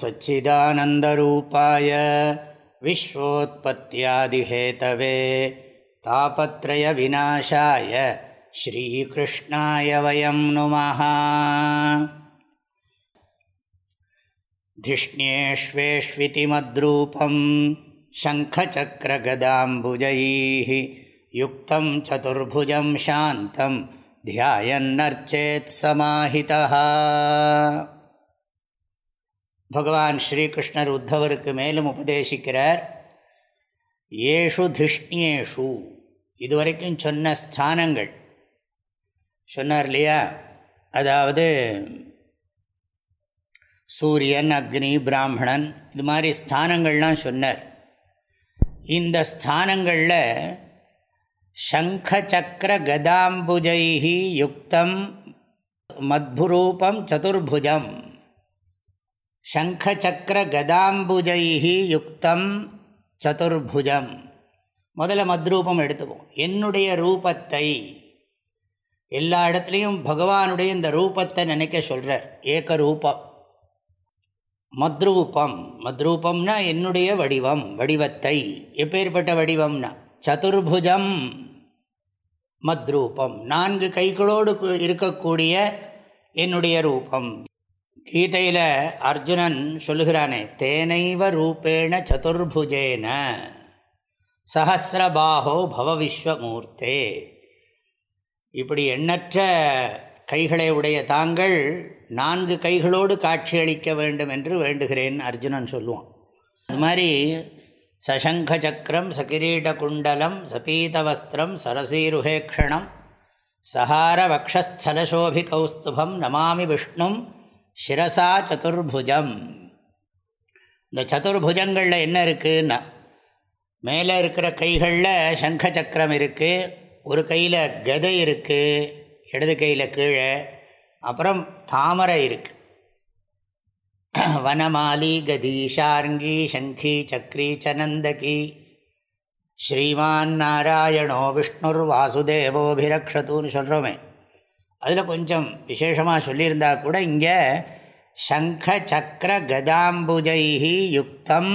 सच्चिदानन्दरूपाय विश्वोत्पत्त्यादिहेतवे तापत्रयविनाशाय श्रीकृष्णाय वयं नुमः धिष्ण्येष्वेष्विति मद्रूपं शङ्खचक्रगदाम्बुजैः युक्तं चतुर्भुजं शान्तं ध्यायन्नर्चेत्समाहितः பகவான் ஸ்ரீகிருஷ்ணர் உத்தவருக்கு மேலும் உபதேசிக்கிறார் ஏஷு திஷ்ணியேஷு இதுவரைக்கும் சொன்ன ஸ்தானங்கள். சொன்னார் இல்லையா? அதாவது சூரியன் அக்னி பிராமணன் இது மாதிரி ஸ்தானங்கள்லாம் சொன்னார். இந்த ஸ்தானங்களில் சங்கச்சக்கர கதாம்புஜைஹி யுக்தம் மத்புரூபம் சதுர்புஜம். சங்கச்சக்கரகதாம்புஜை யுக்தம் சதுர்புஜம். முதல்ல மத்ரூபம் எடுத்துப்போம் என்னுடைய ரூபத்தை எல்லா இடத்துலையும் பகவானுடைய இந்த ரூபத்தை நினைக்க சொல்கிறார் ஏக ரூபம் மத்ரூபம். மத்ரூபம்னா என்னுடைய வடிவம் வடிவத்தை. எப்பேற்பட்ட வடிவம்னா சதுர்புஜம் மத்ரூபம். நான்கு கைகளோடு இருக்கக்கூடிய என்னுடைய ரூபம். கீதையில் அர்ஜுனன் சொல்லுகிறானே தேனைவ ரூபேண சதுர்புஜேன சஹசிரபாஹோ பவ விஸ்வமூர்த்தே இப்படி எண்ணற்ற கைகளை உடைய தாங்கள் நான்கு கைகளோடு காட்சியளிக்க வேண்டும் என்று வேண்டுகிறேன் அர்ஜுனன் சொல்லுவான். அது மாதிரி சசங்க சக்கரம் சகிரீட குண்டலம் சபீதவஸ்திரம் சரசீருகேக்ஷணம் சஹார வக்ஷஸ்தலசோபி கௌஸ்துபம் நமாமி விஷ்ணும் சிரசா சதுர்புஜம். இந்த சதுர்புஜங்களில் என்ன இருக்குன்னா மேலே இருக்கிற கைகளில் சங்க சக்கரம் இருக்குது ஒரு கையில் கதை இருக்குது இடது கையில் கீழே அப்புறம் தாமரை இருக்குது வனமாலி கதீஷார்ங்கி சங்கி சக்ரி சனந்தகி ஸ்ரீமான் நாராயணோ விஷ்ணுர் வாசுதேவோபிரக்ஷத்துன்னு சொல்கிறோமே அதில் கொஞ்சம் விசேஷமாக சொல்லியிருந்தா கூட இங்கே சங்க சக்கர யுக்தம்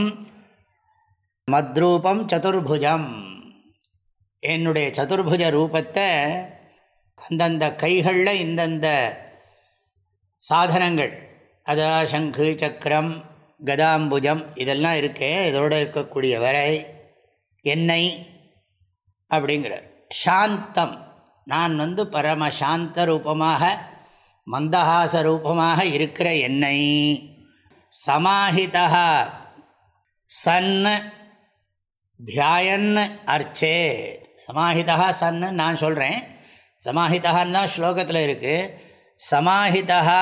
மத்ரூபம் சதுர்புஜம். என்னுடைய சதுர்புஜ ரூபத்தை அந்தந்த கைகளில் இந்தந்த சாதனங்கள் அதா சங்கு சக்கரம் கதாம்புஜம் இதெல்லாம் இருக்கே இதோடு இருக்கக்கூடிய வரை என்னை அப்படிங்கிறார். சாந்தம். நான் வந்து பரம சாந்த ரூபமாக மந்தஹாச ரூபமாக இருக்கிற என்னை சமாஹிதா சன் தியாயன் அர்ச்சே. சமாஹிதா சன்னு நான் சொல்கிறேன் சமாஹிதான்னு தான் ஸ்லோகத்தில் இருக்குது சமாஹிதா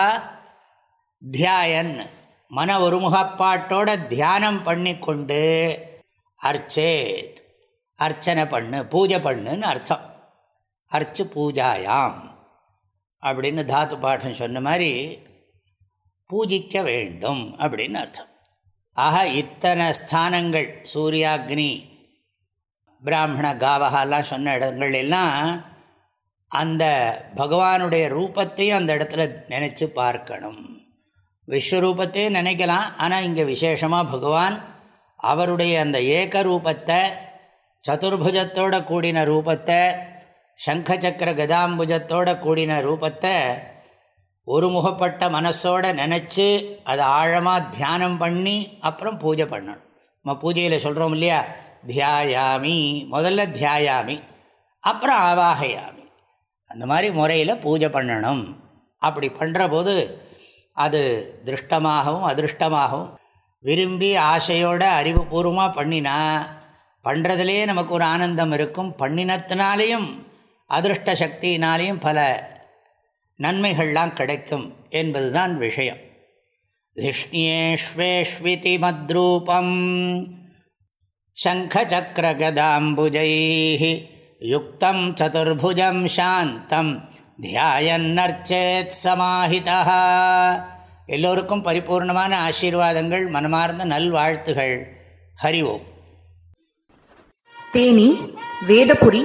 தியாயன். மன ஒருமுகப்பாட்டோட தியானம் பண்ணி கொண்டு அர்ச்சேத். அர்ச்சனை பண்ணு பூஜை பண்ணுன்னு அர்த்தம். அர்ச்சு பூஜாயாம். அப்படின்னு தாத்து பாட்டம் சொன்ன மாதிரி பூஜிக்க வேண்டும் அப்படின்னு அர்த்தம். ஆக இத்தனை ஸ்தானங்கள் சூர்யாக்னி பிராமண காவகாலாம் சொன்ன இடங்கள் எல்லாம் அந்த பகவானுடைய ரூபத்தையும் அந்த இடத்துல நினச்சி பார்க்கணும். விஸ்வரூபத்தையும் நினைக்கலாம் ஆனால் இங்கே விசேஷமாக பகவான் அவருடைய அந்த ஏக ரூபத்தை சதுர்புஜத்தோட கூடின ரூபத்தை சங்கச்சக்கர கதாம்புஜத்தோட கூடின ரூபத்தை ஒரு முகப்பட்ட மனசோட நினச்சி அதை ஆழமாக தியானம் பண்ணி அப்புறம் பூஜை பண்ணணும். நம்ம பூஜையில் சொல்கிறோம் இல்லையா? தியாயாமி முதல்ல தியாயாமி அப்புறம் ஆவாகையாமி. அந்த மாதிரி முறையில் பூஜை பண்ணணும். அப்படி பண்ணுற போது அது திருஷ்டமாகவும் அதிருஷ்டமாகவும் விரும்பி ஆசையோட அறிவுபூர்வமாக பண்ணினா பண்ணுறதுலேயே நமக்கு ஒரு ஆனந்தம் இருக்கும். பண்ணினத்தினாலேயும் அதிருஷ்ட சக்தியினாலேயும் பல நன்மைகள்லாம் கிடைக்கும் என்பதுதான் விஷயம். திஷ்ணியேஷ்வேஷ்விதி மத்ரூபம் சங்கச்சக்கரகதாம்புஜை யுக்தம் சதுர்புஜம் சாந்தம் தியாயன்னர்ச்சேத் சமாஹிதா எல்லோருக்கும் பரிபூர்ணமான ஆசீர்வாதங்கள் மனமார்ந்த நல்வாழ்த்துகள். ஹரி ஓம். தேனி வேதபுரி